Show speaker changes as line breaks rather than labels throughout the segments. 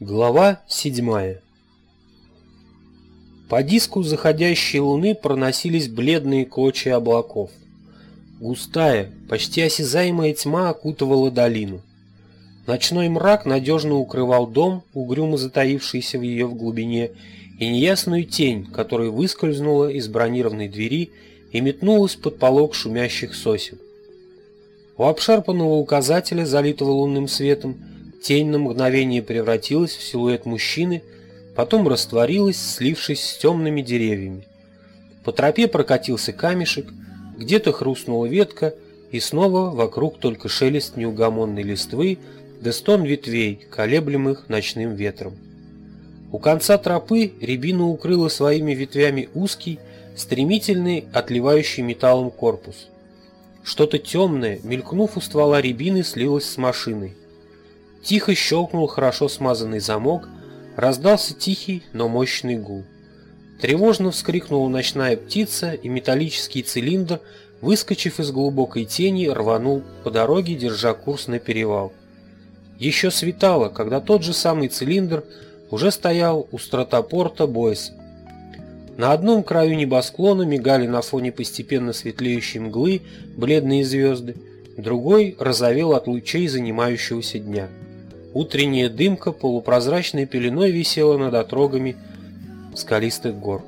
Глава седьмая По диску заходящей луны проносились бледные клочья облаков. Густая, почти осязаемая тьма окутывала долину. Ночной мрак надежно укрывал дом, угрюмо затаившийся в ее в глубине, и неясную тень, которая выскользнула из бронированной двери и метнулась под полог шумящих сосен. У обшарпанного указателя, залитого лунным светом, Тень на мгновение превратилась в силуэт мужчины, потом растворилась, слившись с темными деревьями. По тропе прокатился камешек, где-то хрустнула ветка, и снова вокруг только шелест неугомонной листвы да стон ветвей, колеблемых ночным ветром. У конца тропы рябина укрыла своими ветвями узкий, стремительный, отливающий металлом корпус. Что-то темное, мелькнув у ствола рябины, слилось с машиной. Тихо щелкнул хорошо смазанный замок, раздался тихий, но мощный гул. Тревожно вскрикнула ночная птица, и металлический цилиндр, выскочив из глубокой тени, рванул по дороге, держа курс на перевал. Еще светало, когда тот же самый цилиндр уже стоял у стратопорта Бойса. На одном краю небосклона мигали на фоне постепенно светлеющей мглы бледные звезды, другой розовел от лучей занимающегося дня. Утренняя дымка полупрозрачной пеленой висела над отрогами скалистых гор.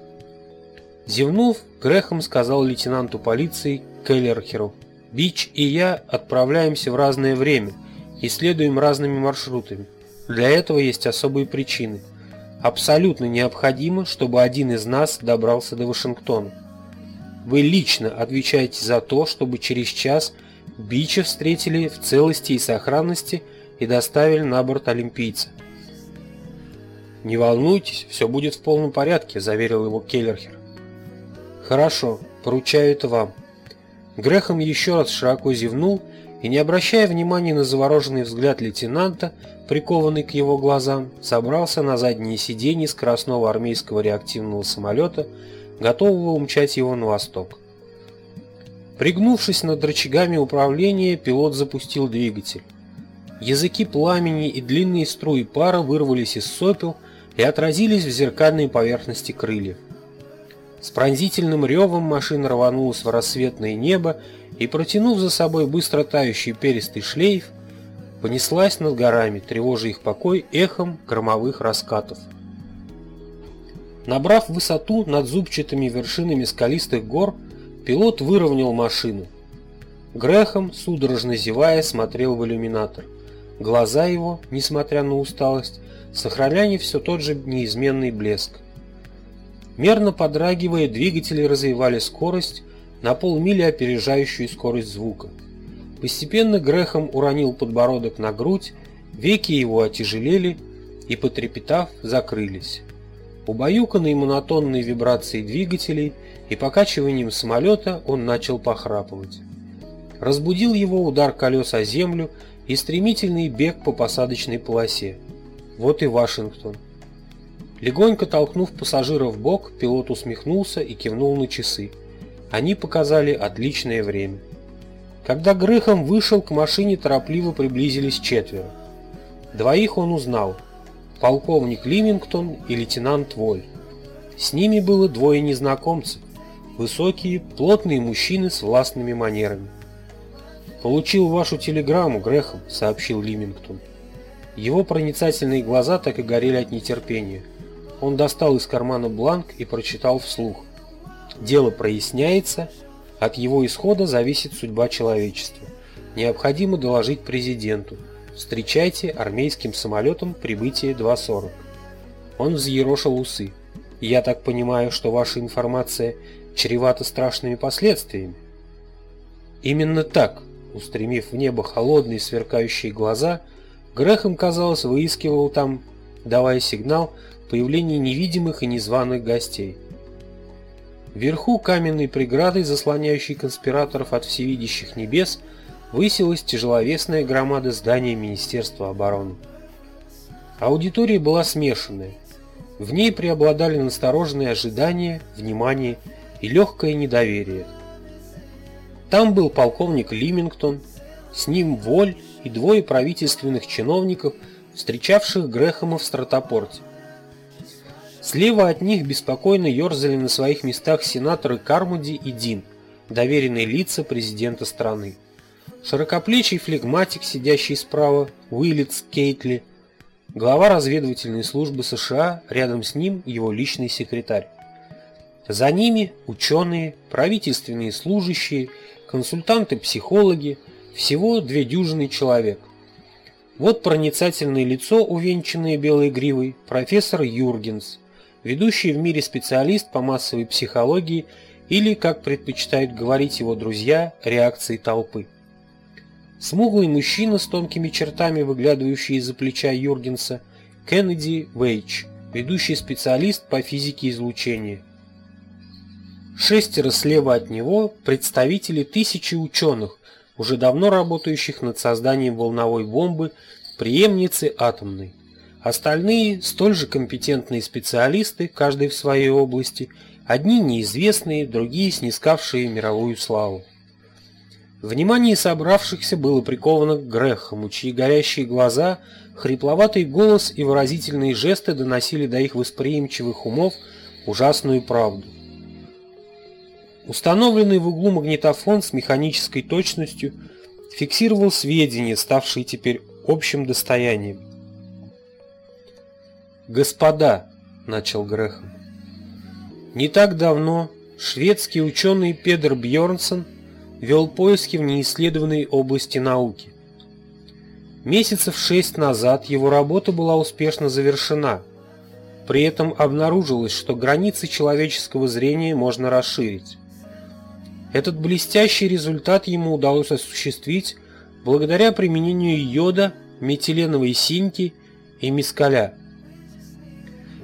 Зевнув, Грехом сказал лейтенанту полиции Келлерхеру. «Бич и я отправляемся в разное время и следуем разными маршрутами. Для этого есть особые причины. Абсолютно необходимо, чтобы один из нас добрался до Вашингтона. Вы лично отвечаете за то, чтобы через час Бича встретили в целости и сохранности – и доставили на борт олимпийца. «Не волнуйтесь, все будет в полном порядке», – заверил его Келлерхер. «Хорошо, поручаю это вам». Грехом еще раз широко зевнул и, не обращая внимания на завороженный взгляд лейтенанта, прикованный к его глазам, собрался на заднее сиденье скоростного армейского реактивного самолета, готового умчать его на восток. Пригнувшись над рычагами управления, пилот запустил двигатель. Языки пламени и длинные струи пара вырвались из сопел и отразились в зеркальной поверхности крыльев. С пронзительным ревом машина рванулась в рассветное небо и, протянув за собой быстро тающий перистый шлейф, понеслась над горами, тревожа их покой эхом громовых раскатов. Набрав высоту над зубчатыми вершинами скалистых гор, пилот выровнял машину. Грехом, судорожно зевая, смотрел в иллюминатор – Глаза его, несмотря на усталость, сохраняли все тот же неизменный блеск. Мерно подрагивая, двигатели развивали скорость на полмили опережающую скорость звука. Постепенно Грехом уронил подбородок на грудь, веки его отяжелели и, потрепетав, закрылись. Убаюканный монотонной вибрацией двигателей и покачиванием самолета он начал похрапывать. Разбудил его удар колес о землю и стремительный бег по посадочной полосе. Вот и Вашингтон. Легонько толкнув пассажира в бок, пилот усмехнулся и кивнул на часы. Они показали отличное время. Когда Грехом вышел, к машине торопливо приблизились четверо. Двоих он узнал – полковник Лимингтон и лейтенант Воль. С ними было двое незнакомцев – высокие, плотные мужчины с властными манерами. «Получил вашу телеграмму, Грехом», — сообщил Лимингтон. Его проницательные глаза так и горели от нетерпения. Он достал из кармана бланк и прочитал вслух. «Дело проясняется. От его исхода зависит судьба человечества. Необходимо доложить президенту. Встречайте армейским самолетом прибытие 2.40». Он взъерошил усы. «Я так понимаю, что ваша информация чревата страшными последствиями?» «Именно так», Устремив в небо холодные сверкающие глаза, Грехом, казалось, выискивал там, давая сигнал появления невидимых и незваных гостей. Вверху каменной преградой, заслоняющей конспираторов от всевидящих небес, высилась тяжеловесная громада здания Министерства обороны. Аудитория была смешанная. В ней преобладали настороженные ожидания, внимание и легкое недоверие – там был полковник Лимингтон, с ним Воль и двое правительственных чиновников встречавших Грэхэма в стратопорте. Слева от них беспокойно ерзали на своих местах сенаторы Кармуди и Дин, доверенные лица президента страны. Широкоплечий флегматик, сидящий справа, Уиллетс Кейтли, глава разведывательной службы США, рядом с ним его личный секретарь. За ними ученые, правительственные служащие, консультанты-психологи, всего две дюжины человек. Вот проницательное лицо, увенчанное белой гривой, профессор Юргенс, ведущий в мире специалист по массовой психологии или, как предпочитают говорить его друзья, реакции толпы. Смуглый мужчина с тонкими чертами, выглядывающий из-за плеча Юргенса, Кеннеди Вейч, ведущий специалист по физике излучения. Шестеро слева от него – представители тысячи ученых, уже давно работающих над созданием волновой бомбы, преемницы атомной. Остальные – столь же компетентные специалисты, каждый в своей области, одни неизвестные, другие снискавшие мировую славу. Внимание собравшихся было приковано к Грехому, чьи горящие глаза, хрипловатый голос и выразительные жесты доносили до их восприимчивых умов ужасную правду. Установленный в углу магнитофон с механической точностью фиксировал сведения, ставшие теперь общим достоянием. «Господа», — начал Грехом, — «не так давно шведский ученый Педер Бьернсон вел поиски в неисследованной области науки. Месяцев шесть назад его работа была успешно завершена. При этом обнаружилось, что границы человеческого зрения можно расширить. Этот блестящий результат ему удалось осуществить благодаря применению йода, метиленовой синьки и мискаля.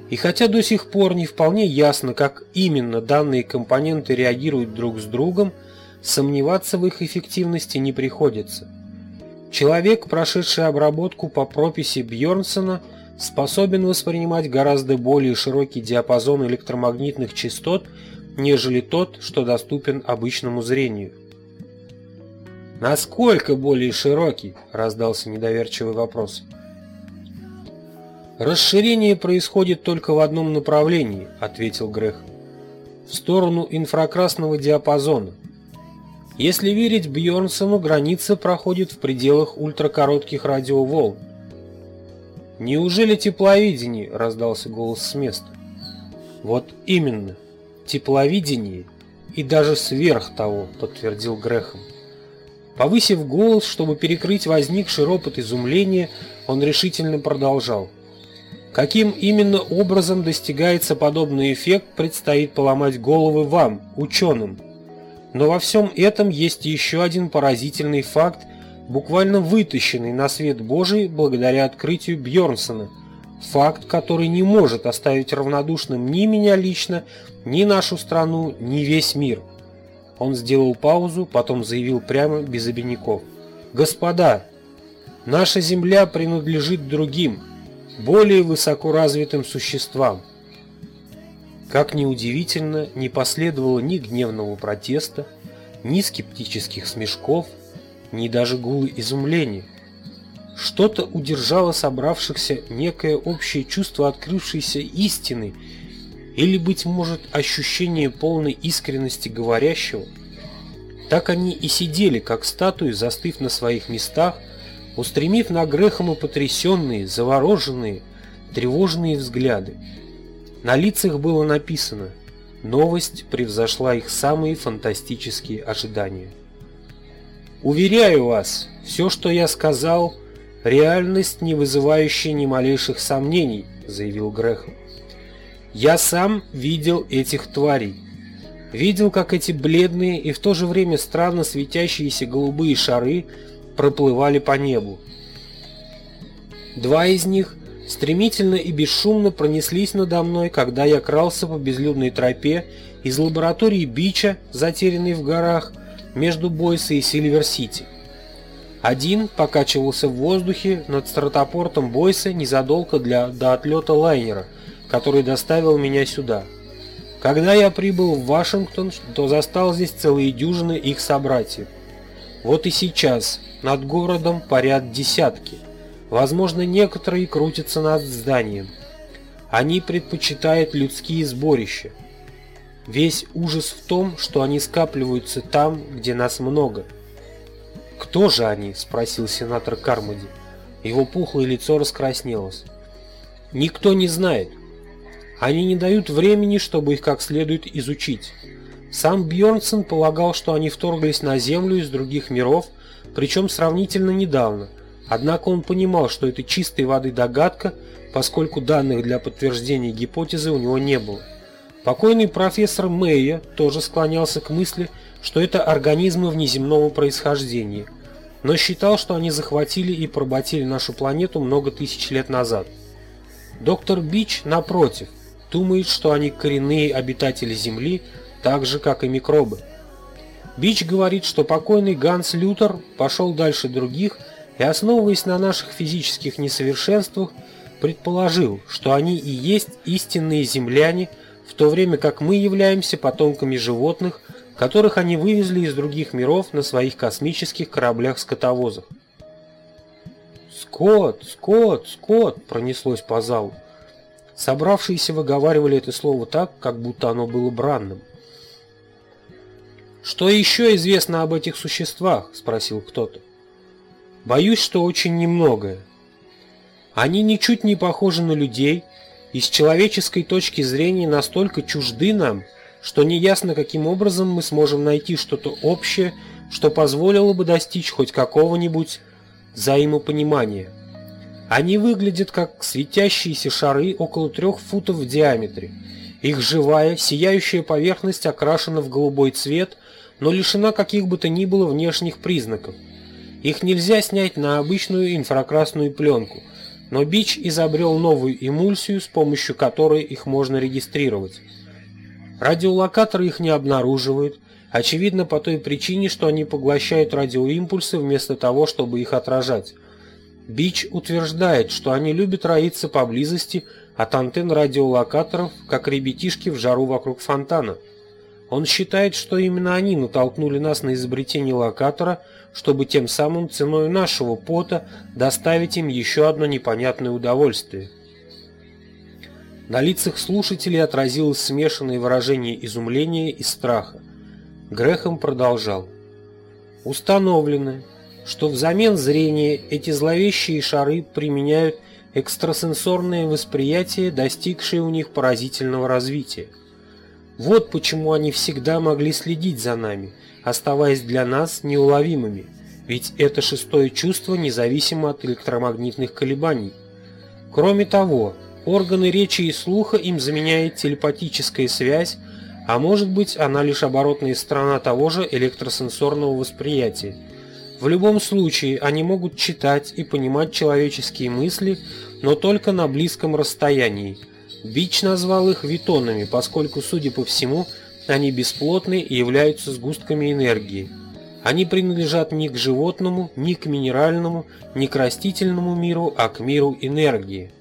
И хотя до сих пор не вполне ясно, как именно данные компоненты реагируют друг с другом, сомневаться в их эффективности не приходится. Человек, прошедший обработку по прописи Бьернсона, способен воспринимать гораздо более широкий диапазон электромагнитных частот, нежели тот, что доступен обычному зрению. «Насколько более широкий?» – раздался недоверчивый вопрос. «Расширение происходит только в одном направлении», – ответил Грех. «В сторону инфракрасного диапазона. Если верить Бьернсону, граница проходит в пределах ультракоротких радиоволн. «Неужели тепловидение?» – раздался голос с места. «Вот именно, тепловидение и даже сверх того», – подтвердил Грехом. Повысив голос, чтобы перекрыть возникший ропот изумления, он решительно продолжал. Каким именно образом достигается подобный эффект, предстоит поломать головы вам, ученым. Но во всем этом есть еще один поразительный факт, буквально вытащенный на свет Божий благодаря открытию Бьернсона. Факт, который не может оставить равнодушным ни меня лично, ни нашу страну, ни весь мир. Он сделал паузу, потом заявил прямо без обиняков. «Господа, наша Земля принадлежит другим, более высокоразвитым существам. Как ни удивительно, не последовало ни гневного протеста, ни скептических смешков, ни даже гулы изумления. Что-то удержало собравшихся некое общее чувство открывшейся истины или, быть может, ощущение полной искренности говорящего. Так они и сидели, как статуи, застыв на своих местах, устремив на Грехома потрясенные, завороженные, тревожные взгляды. На лицах было написано «Новость превзошла их самые фантастические ожидания». «Уверяю вас, все, что я сказал, реальность, не вызывающая ни малейших сомнений», заявил Грехом. «Я сам видел этих тварей. Видел, как эти бледные и в то же время странно светящиеся голубые шары проплывали по небу. Два из них стремительно и бесшумно пронеслись надо мной, когда я крался по безлюдной тропе из лаборатории Бича, затерянной в горах, между Бойса и Сильвер-Сити. Один покачивался в воздухе над стратопортом Бойса незадолго для, до отлета лайнера, который доставил меня сюда. Когда я прибыл в Вашингтон, то застал здесь целые дюжины их собратьев. Вот и сейчас над городом парят десятки – Возможно, некоторые крутятся над зданием. Они предпочитают людские сборища. Весь ужас в том, что они скапливаются там, где нас много. «Кто же они?» – спросил сенатор Кармоди. Его пухлое лицо раскраснелось. «Никто не знает. Они не дают времени, чтобы их как следует изучить. Сам Бьернсон полагал, что они вторглись на Землю из других миров, причем сравнительно недавно. Однако он понимал, что это чистой воды догадка, поскольку данных для подтверждения гипотезы у него не было. Покойный профессор Мэйя тоже склонялся к мысли, что это организмы внеземного происхождения, но считал, что они захватили и поработили нашу планету много тысяч лет назад. Доктор Бич, напротив, думает, что они коренные обитатели Земли, так же, как и микробы. Бич говорит, что покойный Ганс Лютер пошел дальше других и, основываясь на наших физических несовершенствах, предположил, что они и есть истинные земляне, в то время как мы являемся потомками животных, которых они вывезли из других миров на своих космических кораблях-скотовозах. «Скот! Скот! Скот!» пронеслось по залу. Собравшиеся выговаривали это слово так, как будто оно было бранным. «Что еще известно об этих существах?» – спросил кто-то. «Боюсь, что очень немногое. Они ничуть не похожи на людей и с человеческой точки зрения настолько чужды нам, что неясно, каким образом мы сможем найти что-то общее, что позволило бы достичь хоть какого-нибудь взаимопонимания. Они выглядят как светящиеся шары около трех футов в диаметре. Их живая, сияющая поверхность окрашена в голубой цвет – но лишена каких бы то ни было внешних признаков. Их нельзя снять на обычную инфракрасную пленку, но Бич изобрел новую эмульсию, с помощью которой их можно регистрировать. Радиолокаторы их не обнаруживают, очевидно по той причине, что они поглощают радиоимпульсы вместо того, чтобы их отражать. Бич утверждает, что они любят роиться поблизости от антенн радиолокаторов, как ребятишки в жару вокруг фонтана. Он считает, что именно они натолкнули нас на изобретение локатора, чтобы тем самым ценой нашего пота доставить им еще одно непонятное удовольствие. На лицах слушателей отразилось смешанное выражение изумления и страха. Грехом продолжал. Установлено, что взамен зрения эти зловещие шары применяют экстрасенсорное восприятие, достигшее у них поразительного развития. Вот почему они всегда могли следить за нами, оставаясь для нас неуловимыми, ведь это шестое чувство независимо от электромагнитных колебаний. Кроме того, органы речи и слуха им заменяет телепатическая связь, а может быть она лишь оборотная сторона того же электросенсорного восприятия. В любом случае они могут читать и понимать человеческие мысли, но только на близком расстоянии – Бич назвал их витонами, поскольку, судя по всему, они бесплотны и являются сгустками энергии. Они принадлежат не к животному, ни к минеральному, ни к растительному миру, а к миру энергии.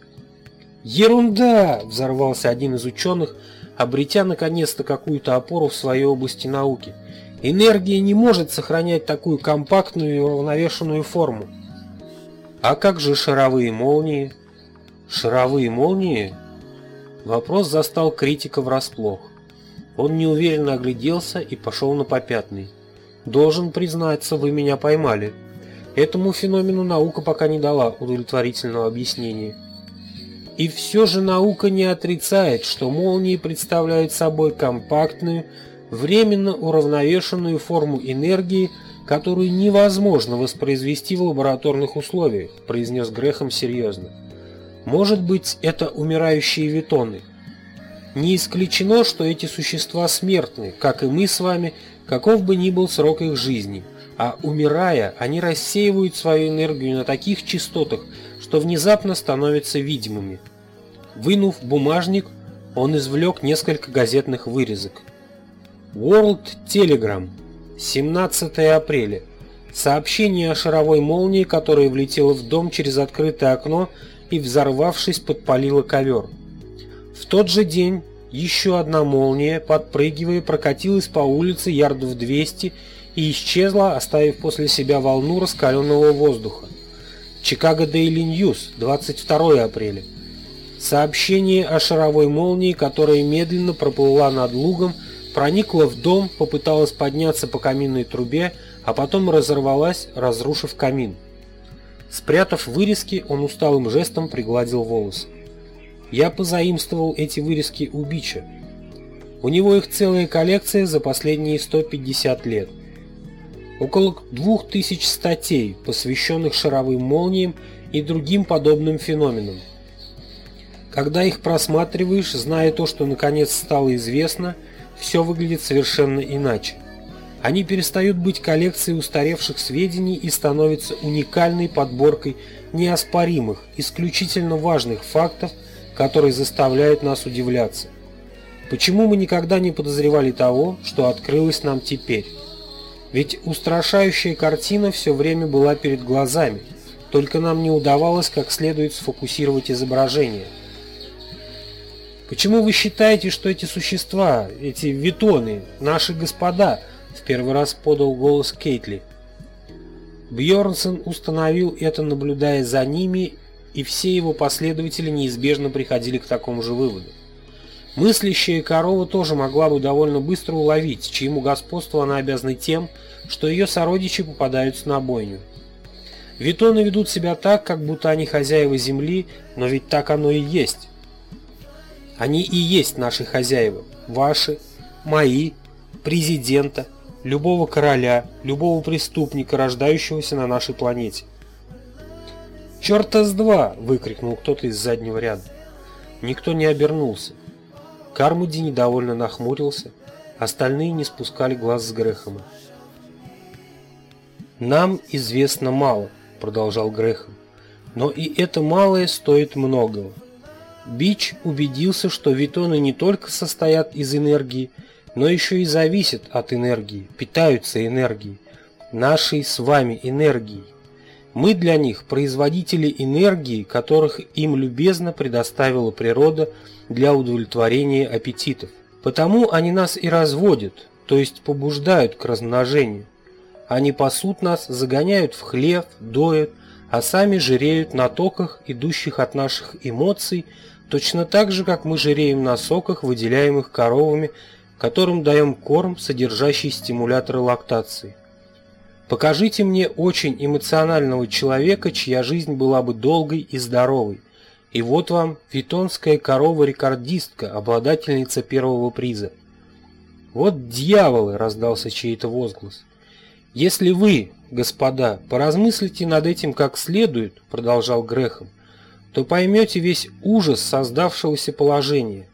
«Ерунда!» – взорвался один из ученых, обретя наконец-то какую-то опору в своей области науки. «Энергия не может сохранять такую компактную и уравновешенную форму». «А как же шаровые молнии?» «Шаровые молнии?» Вопрос застал критика врасплох. Он неуверенно огляделся и пошел на попятный. «Должен признаться, вы меня поймали. Этому феномену наука пока не дала удовлетворительного объяснения». И все же наука не отрицает, что молнии представляют собой компактную, временно уравновешенную форму энергии, которую невозможно воспроизвести в лабораторных условиях, произнес Грехом серьезно. Может быть, это умирающие витоны. Не исключено, что эти существа смертны, как и мы с вами, каков бы ни был срок их жизни. А умирая, они рассеивают свою энергию на таких частотах, что внезапно становятся видимыми. Вынув бумажник, он извлек несколько газетных вырезок. World Telegram, 17 апреля. Сообщение о шаровой молнии, которая влетела в дом через открытое окно и, взорвавшись, подпалила ковер. В тот же день еще одна молния, подпрыгивая, прокатилась по улице ярдов 200 и исчезла, оставив после себя волну раскаленного воздуха. Chicago Daily News, 22 апреля. Сообщение о шаровой молнии, которая медленно проплыла над лугом, проникла в дом, попыталась подняться по каминной трубе, а потом разорвалась, разрушив камин. Спрятав вырезки, он усталым жестом пригладил волосы. Я позаимствовал эти вырезки у Бича. У него их целая коллекция за последние 150 лет. Около двух тысяч статей, посвященных шаровым молниям и другим подобным феноменам. Когда их просматриваешь, зная то, что наконец стало известно, все выглядит совершенно иначе. Они перестают быть коллекцией устаревших сведений и становятся уникальной подборкой неоспоримых, исключительно важных фактов, которые заставляют нас удивляться. Почему мы никогда не подозревали того, что открылось нам теперь? Ведь устрашающая картина все время была перед глазами, только нам не удавалось как следует сфокусировать изображение. Почему вы считаете, что эти существа, эти витоны, наши господа, в первый раз подал голос Кейтли. Бьорнсон установил это, наблюдая за ними, и все его последователи неизбежно приходили к такому же выводу. Мыслящая корова тоже могла бы довольно быстро уловить, чьему господству она обязана тем, что ее сородичи попадаются на бойню. Витоны ведут себя так, как будто они хозяева земли, но ведь так оно и есть. Они и есть наши хозяева, ваши, мои, президента, любого короля, любого преступника, рождающегося на нашей планете. «Черта с два!» – выкрикнул кто-то из заднего ряда. Никто не обернулся. Кармуди недовольно нахмурился, остальные не спускали глаз с Грехома. «Нам известно мало», – продолжал Грехом, – «но и это малое стоит многого. Бич убедился, что витоны не только состоят из энергии, но еще и зависят от энергии, питаются энергией, нашей с вами энергией. Мы для них производители энергии, которых им любезно предоставила природа для удовлетворения аппетитов. Потому они нас и разводят, то есть побуждают к размножению. Они пасут нас, загоняют в хлев, доят, а сами жиреют на токах, идущих от наших эмоций, точно так же, как мы жиреем на соках, выделяемых коровами, которым даем корм, содержащий стимуляторы лактации. Покажите мне очень эмоционального человека, чья жизнь была бы долгой и здоровой. И вот вам витонская корова-рекордистка, обладательница первого приза. Вот дьяволы, раздался чей-то возглас. Если вы, господа, поразмыслите над этим как следует, продолжал Грехом, то поймете весь ужас создавшегося положения.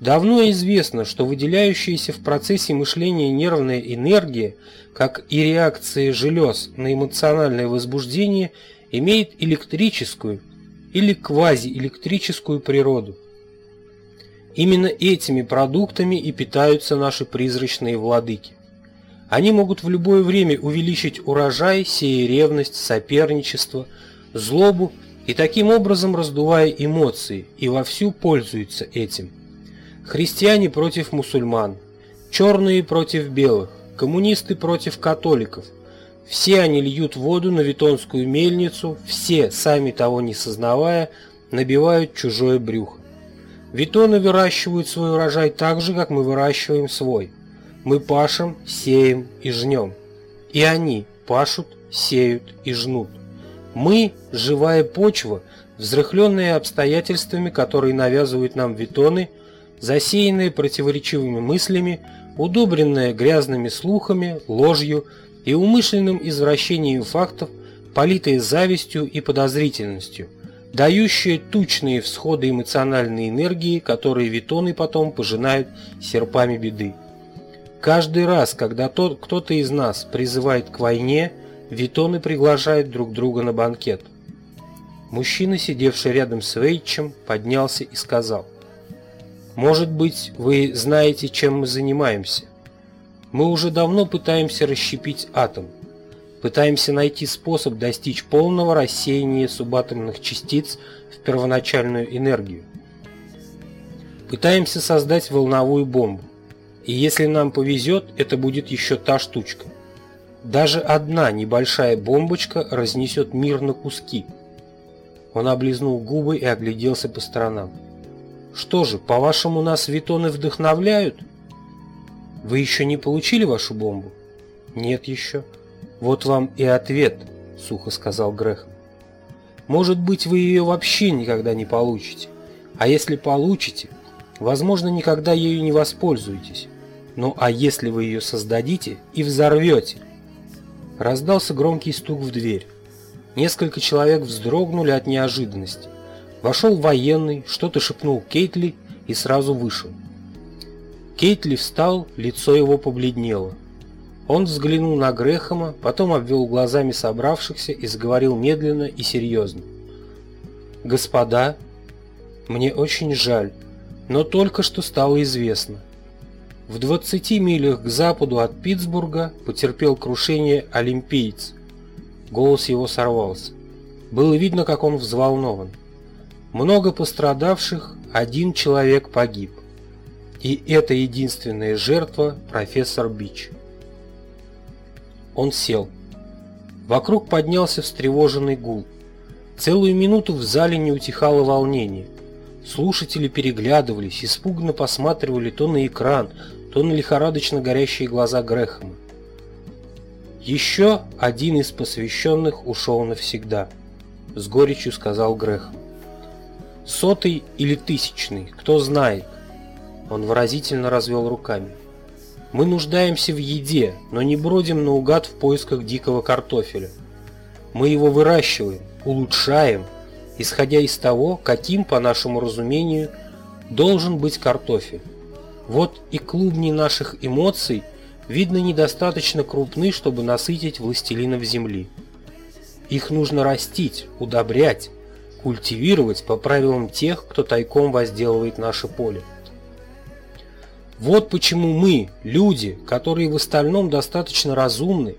Давно известно, что выделяющаяся в процессе мышления нервная энергия, как и реакция желез на эмоциональное возбуждение, имеет электрическую или квазиэлектрическую природу. Именно этими продуктами и питаются наши призрачные владыки. Они могут в любое время увеличить урожай, сея ревность, соперничество, злобу и таким образом раздувая эмоции, и вовсю пользуются этим. Христиане против мусульман, черные против белых, коммунисты против католиков. Все они льют воду на Витонскую мельницу, все, сами того не сознавая, набивают чужое брюхо. Витоны выращивают свой урожай так же, как мы выращиваем свой. Мы пашем, сеем и жнем. И они пашут, сеют и жнут. Мы – живая почва, взрыхленная обстоятельствами, которые навязывают нам витоны – засеянное противоречивыми мыслями, удобренное грязными слухами, ложью и умышленным извращением фактов, политое завистью и подозрительностью, дающее тучные всходы эмоциональной энергии, которые витоны потом пожинают серпами беды. Каждый раз, когда тот кто-то из нас призывает к войне, витоны приглашают друг друга на банкет. Мужчина, сидевший рядом с Вейчем, поднялся и сказал – может быть, вы знаете, чем мы занимаемся. Мы уже давно пытаемся расщепить атом. Пытаемся найти способ достичь полного рассеяния субатомных частиц в первоначальную энергию. Пытаемся создать волновую бомбу. И если нам повезет, это будет еще та штучка. Даже одна небольшая бомбочка разнесет мир на куски. Он облизнул губы и огляделся по сторонам. Что же, по-вашему, нас витоны вдохновляют? Вы еще не получили вашу бомбу? Нет еще. Вот вам и ответ, сухо сказал Грехом. Может быть, вы ее вообще никогда не получите. А если получите, возможно, никогда ею не воспользуетесь. Ну а если вы ее создадите и взорвете? Раздался громкий стук в дверь. Несколько человек вздрогнули от неожиданности. Вошел военный, что-то шепнул Кейтли и сразу вышел. Кейтли встал, лицо его побледнело. Он взглянул на Грехома, потом обвел глазами собравшихся и заговорил медленно и серьезно. «Господа, мне очень жаль, но только что стало известно. В 20 милях к западу от Питтсбурга потерпел крушение олимпиец. Голос его сорвался. Было видно, как он взволнован. Много пострадавших, один человек погиб. И это единственная жертва профессор Бич. Он сел. Вокруг поднялся встревоженный гул. Целую минуту в зале не утихало волнение. Слушатели переглядывались, испуганно посматривали то на экран, то на лихорадочно горящие глаза Грэхэма. Еще один из посвященных ушел навсегда, с горечью сказал Грэхэм. Сотый или тысячный, кто знает. Он выразительно развел руками. Мы нуждаемся в еде, но не бродим наугад в поисках дикого картофеля. Мы его выращиваем, улучшаем, исходя из того, каким, по нашему разумению, должен быть картофель. Вот и клубни наших эмоций, видно, недостаточно крупны, чтобы насытить властелинов земли. Их нужно растить, удобрять, культивировать по правилам тех, кто тайком возделывает наше поле. Вот почему мы, люди, которые в остальном достаточно разумны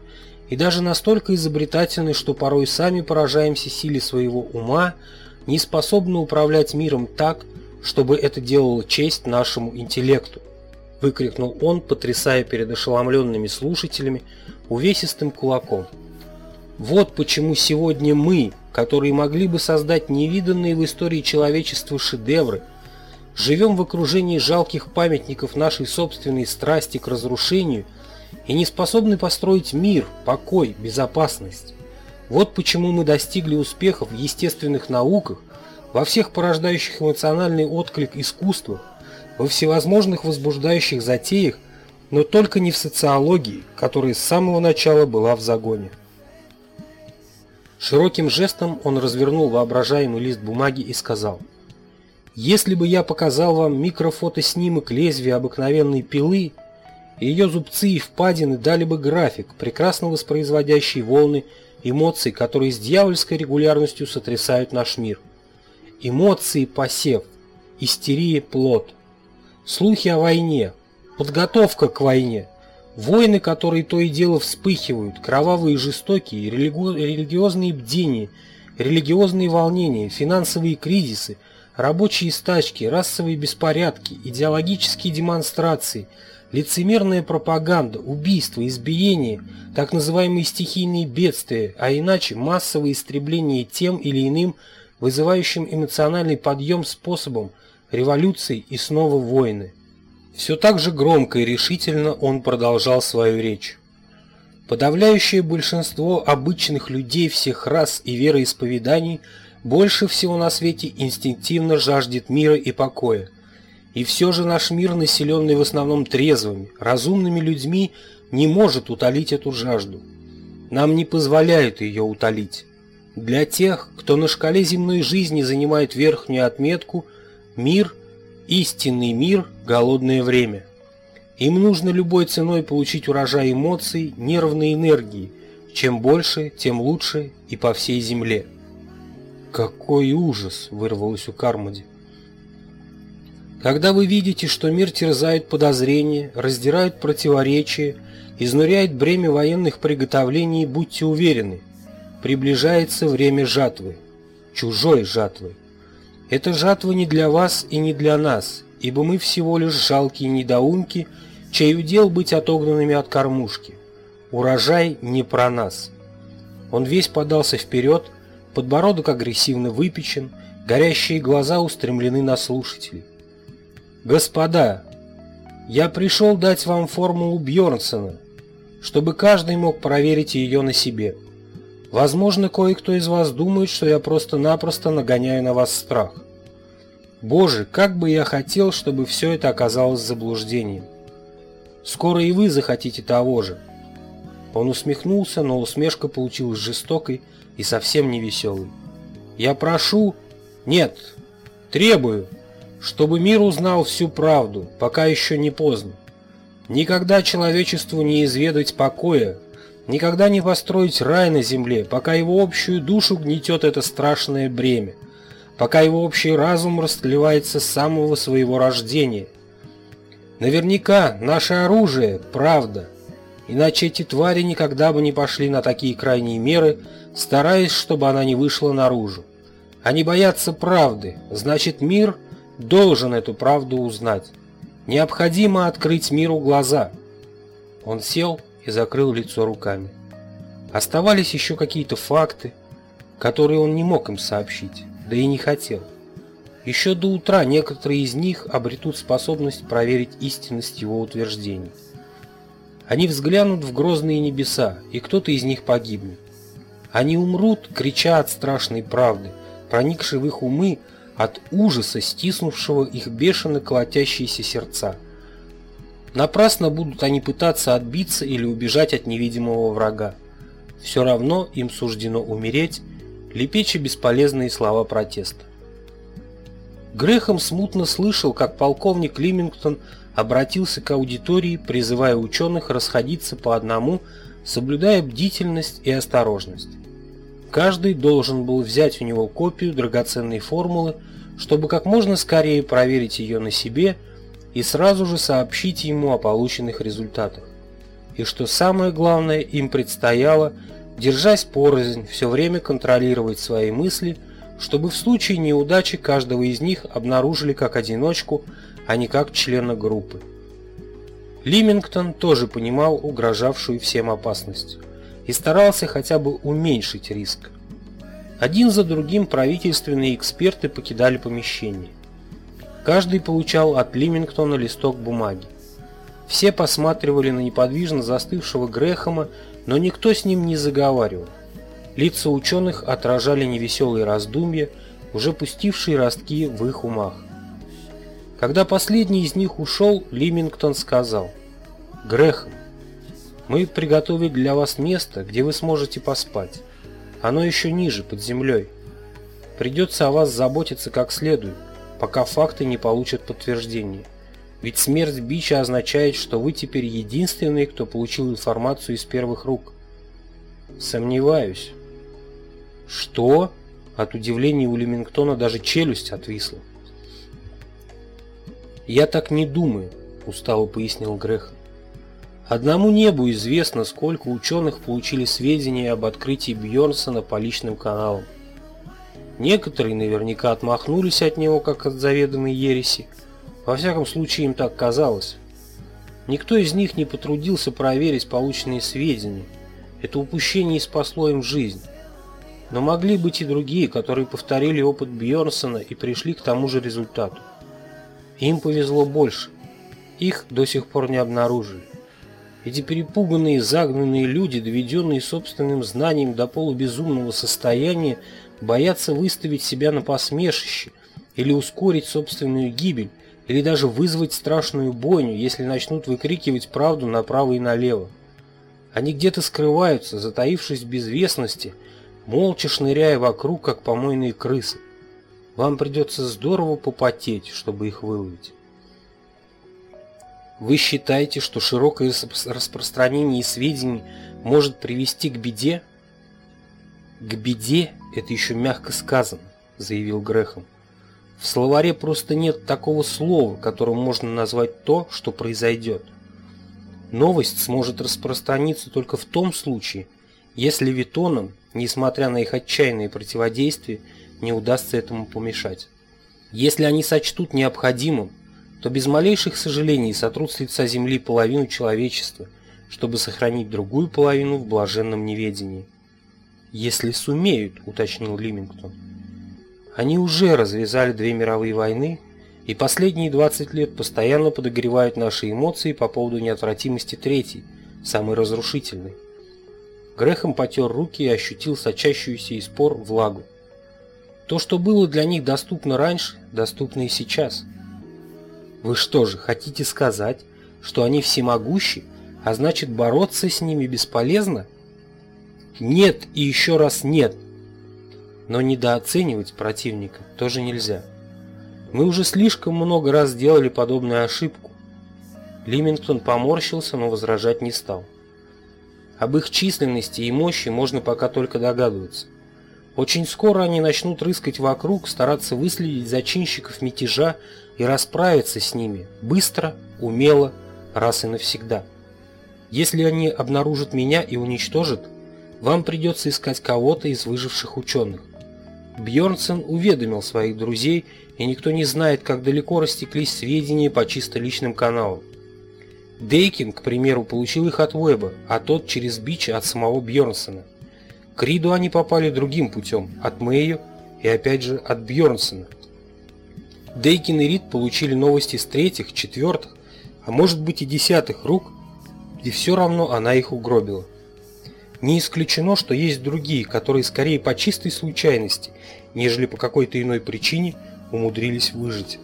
и даже настолько изобретательны, что порой сами поражаемся силе своего ума, не способны управлять миром так, чтобы это делало честь нашему интеллекту, выкрикнул он, потрясая перед ошеломленными слушателями увесистым кулаком. Вот почему сегодня мы, которые могли бы создать невиданные в истории человечества шедевры, живем в окружении жалких памятников нашей собственной страсти к разрушению и не способны построить мир, покой, безопасность. Вот почему мы достигли успехов в естественных науках, во всех порождающих эмоциональный отклик искусствах, во всевозможных возбуждающих затеях, но только не в социологии, которая с самого начала была в загоне. Широким жестом он развернул воображаемый лист бумаги и сказал: "Если бы я показал вам микрофотоснимок лезвия обыкновенной пилы, ее зубцы и впадины дали бы график, прекрасно воспроизводящий волны эмоций, которые с дьявольской регулярностью сотрясают наш мир. Эмоции посев, истерия плод, слухи о войне, подготовка к войне, Войны, которые то и дело вспыхивают, кровавые и жестокие, религи... религиозные бдения, религиозные волнения, финансовые кризисы, рабочие стачки, расовые беспорядки, идеологические демонстрации, лицемерная пропаганда, убийства, избиения, так называемые стихийные бедствия, а иначе массовое истребление тем или иным вызывающим эмоциональный подъем способом, революции и снова войны. Все так же громко и решительно он продолжал свою речь. Подавляющее большинство обычных людей всех рас и вероисповеданий больше всего на свете инстинктивно жаждет мира и покоя. И все же наш мир, населенный в основном трезвыми, разумными людьми, не может утолить эту жажду. Нам не позволяют ее утолить. Для тех, кто на шкале земной жизни занимает верхнюю отметку, мир Истинный мир – голодное время. Им нужно любой ценой получить урожай эмоций, нервной энергии. Чем больше, тем лучше и по всей земле. «Какой ужас!» – вырвалось у Кармоди. Когда вы видите, что мир терзает подозрения, раздирает противоречия, изнуряет бремя военных приготовлений, будьте уверены, приближается время жатвы, чужой жатвы. Эта жатва не для вас и не для нас, ибо мы всего лишь жалкие недоумки, чей удел быть отогнанными от кормушки. Урожай не про нас. Он весь подался вперед, подбородок агрессивно выпечен, горящие глаза устремлены на слушателей. Господа, я пришел дать вам формулу Бьорнсона, чтобы каждый мог проверить ее на себе. Возможно, кое-кто из вас думает, что я просто-напросто нагоняю на вас страх. Боже, как бы я хотел, чтобы все это оказалось заблуждением. Скоро и вы захотите того же. Он усмехнулся, но усмешка получилась жестокой и совсем не веселой. Я прошу, нет, требую, чтобы мир узнал всю правду, пока еще не поздно. Никогда человечеству не изведать покоя, никогда не построить рай на земле, пока его общую душу гнетет это страшное бремя, пока его общий разум растлевается с самого своего рождения. Наверняка наше оружие – правда, иначе эти твари никогда бы не пошли на такие крайние меры, стараясь, чтобы она не вышла наружу. Они боятся правды, значит мир должен эту правду узнать. Необходимо открыть миру глаза. Он сел и закрыл лицо руками. Оставались еще какие-то факты, которые он не мог им сообщить, да и не хотел. Еще до утра некоторые из них обретут способность проверить истинность его утверждений. Они взглянут в грозные небеса, и кто-то из них погибнет. Они умрут, крича от страшной правды, проникшей в их умы от ужаса, стиснувшего их бешено колотящиеся сердца. Напрасно будут они пытаться отбиться или убежать от невидимого врага. Все равно им суждено умереть, лепеча бесполезные слова протеста. Грехом смутно слышал, как полковник Лимингтон обратился к аудитории, призывая ученых расходиться по одному, соблюдая бдительность и осторожность. Каждый должен был взять у него копию драгоценной формулы, чтобы как можно скорее проверить ее на себе и сразу же сообщить ему о полученных результатах. И что самое главное, им предстояло, держась порознь, все время контролировать свои мысли, чтобы в случае неудачи каждого из них обнаружили как одиночку, а не как члена группы. Лимингтон тоже понимал угрожавшую всем опасность и старался хотя бы уменьшить риск. Один за другим правительственные эксперты покидали помещение. Каждый получал от Лимингтона листок бумаги. Все посматривали на неподвижно застывшего Грехома, но никто с ним не заговаривал. Лица ученых отражали невеселые раздумья, уже пустившие ростки в их умах. Когда последний из них ушел, Лимингтон сказал, «Грехом, мы приготовили для вас место, где вы сможете поспать. Оно еще ниже, под землей. Придется о вас заботиться как следует, пока факты не получат подтверждение. Ведь смерть Бича означает, что вы теперь единственный, кто получил информацию из первых рук. Сомневаюсь. Что? От удивления у Лемингтона даже челюсть отвисла. Я так не думаю, устало пояснил Грех. Одному небу известно, сколько ученых получили сведения об открытии Бьорнсона по личным каналам. Некоторые наверняка отмахнулись от него, как от заведомой ереси. Во всяком случае, им так казалось. Никто из них не потрудился проверить полученные сведения. Это упущение спасло им жизнь. Но могли быть и другие, которые повторили опыт Бьорнсона и пришли к тому же результату. Им повезло больше. Их до сих пор не обнаружили. Эти перепуганные, загнанные люди, доведенные собственным знанием до полубезумного состояния, боятся выставить себя на посмешище или ускорить собственную гибель, или даже вызвать страшную бойню, если начнут выкрикивать правду направо и налево. Они где-то скрываются, затаившись в безвестности, молча шныряя вокруг, как помойные крысы. Вам придется здорово попотеть, чтобы их выловить. Вы считаете, что широкое распространение сведений может привести к беде? К беде это еще мягко сказано, заявил Грехом. В словаре просто нет такого слова, которым можно назвать то, что произойдет. Новость сможет распространиться только в том случае, если Витонам, несмотря на их отчаянные противодействия, не удастся этому помешать. Если они сочтут необходимым то без малейших сожалений сотрут с лица земли половину человечества, чтобы сохранить другую половину в блаженном неведении. «Если сумеют», — уточнил Лимингтон. «Они уже развязали две мировые войны, и последние 20 лет постоянно подогревают наши эмоции по поводу неотвратимости третьей, самой разрушительной. Грехом потер руки и ощутил сочащуюся из пор влагу. То, что было для них доступно раньше, доступно и сейчас. Вы что же, хотите сказать, что они всемогущи, а значит бороться с ними бесполезно? Нет и еще раз нет. Но недооценивать противника тоже нельзя. Мы уже слишком много раз сделали подобную ошибку. Лимингтон поморщился, но возражать не стал. Об их численности и мощи можно пока только догадываться. Очень скоро они начнут рыскать вокруг, стараться выследить зачинщиков мятежа и расправиться с ними быстро, умело, раз и навсегда. Если они обнаружат меня и уничтожат, вам придется искать кого-то из выживших ученых. Бьернсен уведомил своих друзей, и никто не знает, как далеко растеклись сведения по чисто личным каналам. Дейкин, к примеру, получил их от Уэба, а тот через Бича от самого Бьернсена. К Риду они попали другим путем, от Мэйю и опять же от Бьернсена. Дейкин и Рид получили новости с третьих, четвертых, а может быть и десятых рук, и все равно она их угробила. Не исключено, что есть другие, которые скорее по чистой случайности, нежели по какой-то иной причине умудрились выжить.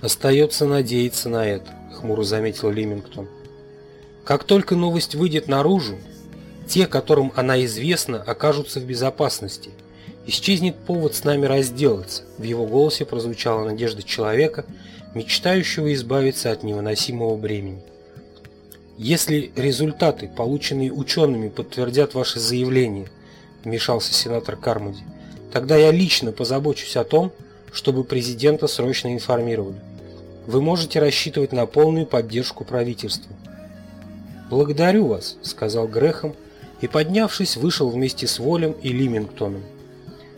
Остается надеяться на это, хмуро заметил Лимингтон. Как только новость выйдет наружу, те, которым она известна, окажутся в безопасности. Исчезнет повод с нами разделаться. В его голосе прозвучала надежда человека, мечтающего избавиться от невыносимого бремени. Если результаты, полученные учеными, подтвердят ваше заявление, вмешался сенатор Кармоди, тогда я лично позабочусь о том, чтобы президента срочно информировали. Вы можете рассчитывать на полную поддержку правительства. Благодарю вас, сказал Грехом и, поднявшись, вышел вместе с Волем и Лимингтоном.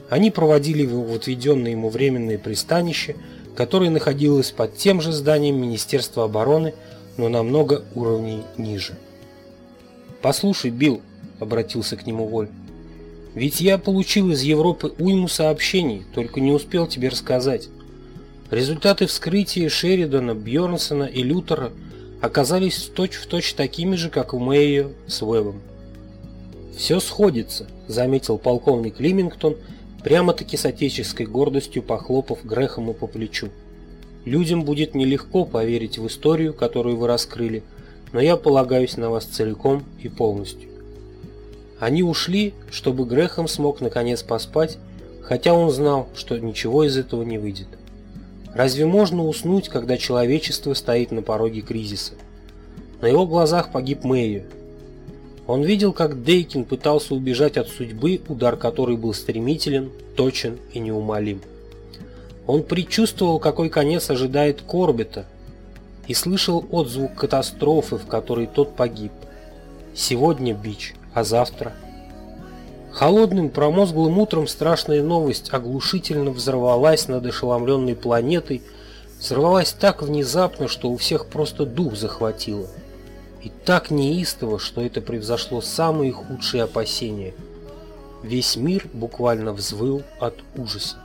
Они проводили его в отведенное ему временное пристанище, которое находилось под тем же зданием Министерства обороны, но намного уровней ниже. «Послушай, Билл», — обратился к нему Воль, — «ведь я получил из Европы уйму сообщений, только не успел тебе рассказать. Результаты вскрытия Шеридана, Бьернсона и Лютера оказались точь-в-точь точь такими же, как у Мэйо с Уэбом. «Все сходится», — заметил полковник Лимингтон, прямо-таки с отеческой гордостью похлопав Грэхому по плечу. Людям будет нелегко поверить в историю, которую вы раскрыли, но я полагаюсь на вас целиком и полностью. Они ушли, чтобы Грехом смог наконец поспать, хотя он знал, что ничего из этого не выйдет. Разве можно уснуть, когда человечество стоит на пороге кризиса? На его глазах погиб Мэйю. Он видел, как Дейкин пытался убежать от судьбы, удар которой был стремителен, точен и неумолим. Он предчувствовал, какой конец ожидает Корбета, и слышал отзвук катастрофы, в которой тот погиб. Сегодня бич, а завтра... Холодным промозглым утром страшная новость оглушительно взорвалась над ошеломленной планетой, взорвалась так внезапно, что у всех просто дух захватило. И так неистово, что это превзошло самые худшие опасения. Весь мир буквально взвыл от ужаса.